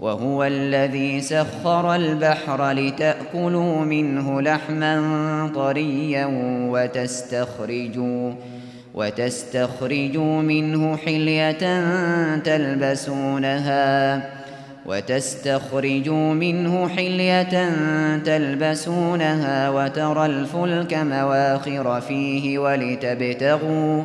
وهو الذي سخر البحر لتأكلوا منه لحما طريا وتستخرجوا وتستخرجوا منه حلية تلبسونها وتستخرجوا منه حلية تلبسونها وترى الفلك مواخر فيه ولتبتغوا ولتبتغوا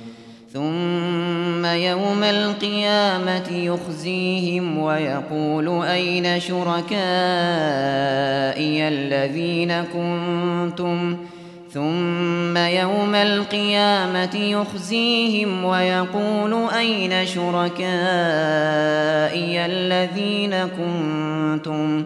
ثم يوم القيامة يخزيهم ويقول أين شركائي الذين كنتم؟ ثم يوم القيامة يخزيهم ويقول أين شركائي الذين كنتم؟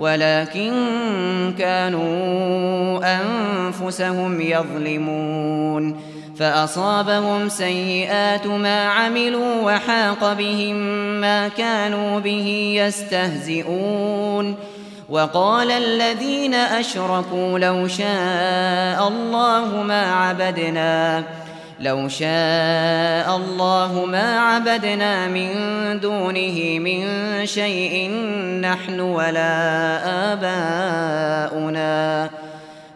ولكن كانوا أنفسهم يظلمون. فأصابهم سيئات ما عملوا وحاق بهم ما كانوا به يستهزئون. وقال الذين أشركوا لو شاء الله ما عبدنا. لو شاء الله ما عبدنا من دونه من شيء نحن ولا آباؤنا.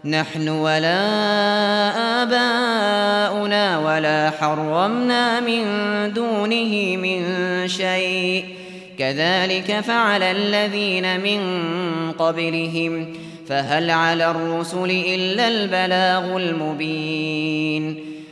نحن ولا آباؤنا ولا حرمنا من دونه من شيء. كذلك فعل الذين من قبلهم. فهل على الرسل إلا البلاغ المبين.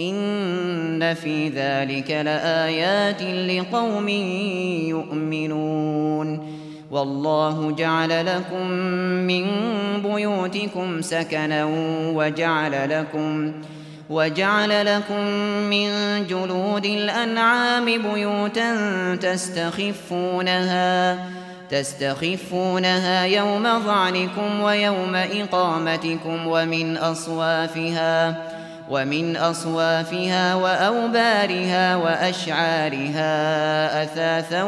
إن في ذلك لآيات لقوم يؤمنون. والله جعل لكم من بيوتكم سكنا وجعل لكم وجعل لكم من جلود الأنعام بيوتا تستخفونها تستخفونها يوم ظعنكم ويوم إقامتكم ومن أصوافها. ومن أصوافها وأوبارها وأشعارها أثاثا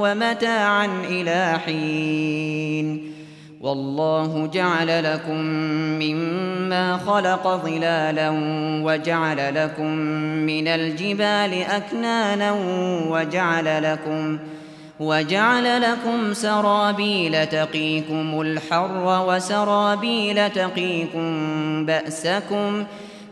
ومتاعا إلى حين. والله جعل لكم مما خلق ظلالا وجعل لكم من الجبال أكنانا وجعل لكم وجعل لكم سرابيل تقيكم الحر وسرابيل تقيكم بأسكم ۖ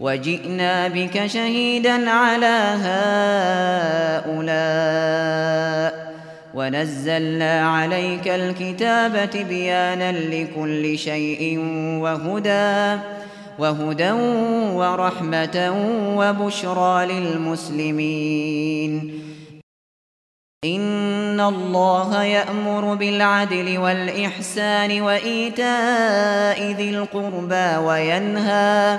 وجئنا بك شهيدا على هؤلاء. ونزلنا عليك الكتاب بيانا لكل شيء وهدى وهدى ورحمة وبشرى للمسلمين. إن الله يأمر بالعدل والإحسان وإيتاء ذي القربى وينهى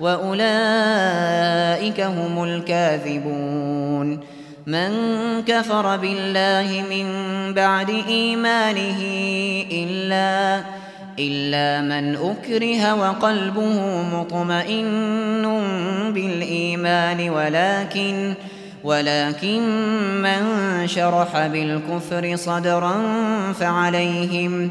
وأولئك هم الكاذبون من كفر بالله من بعد إيمانه إلا إلا من أكره وقلبه مطمئن بالإيمان ولكن ولكن من شرح بالكفر صدرا فعليهم فعليهم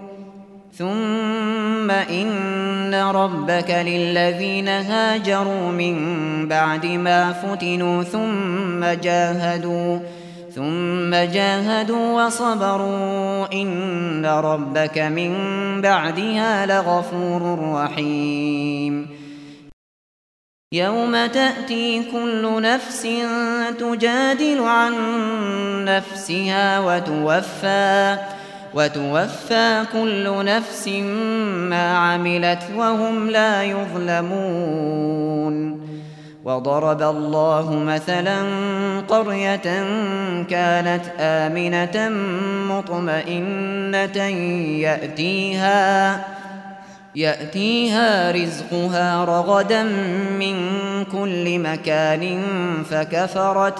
ثم إن ربك للذين هاجروا من بعد ما فتنوا ثم جاهدوا ثم جاهدوا وصبروا إن ربك من بعدها لغفور رحيم. يوم تأتي كل نفس تجادل عن نفسها وتوفى كل نفس ما عملت وهم لا يظلمون. وضرب الله مثلا قرية كانت آمنة مطمئنة يأتيها يأتيها رزقها رغدا من كل مكان فكفرت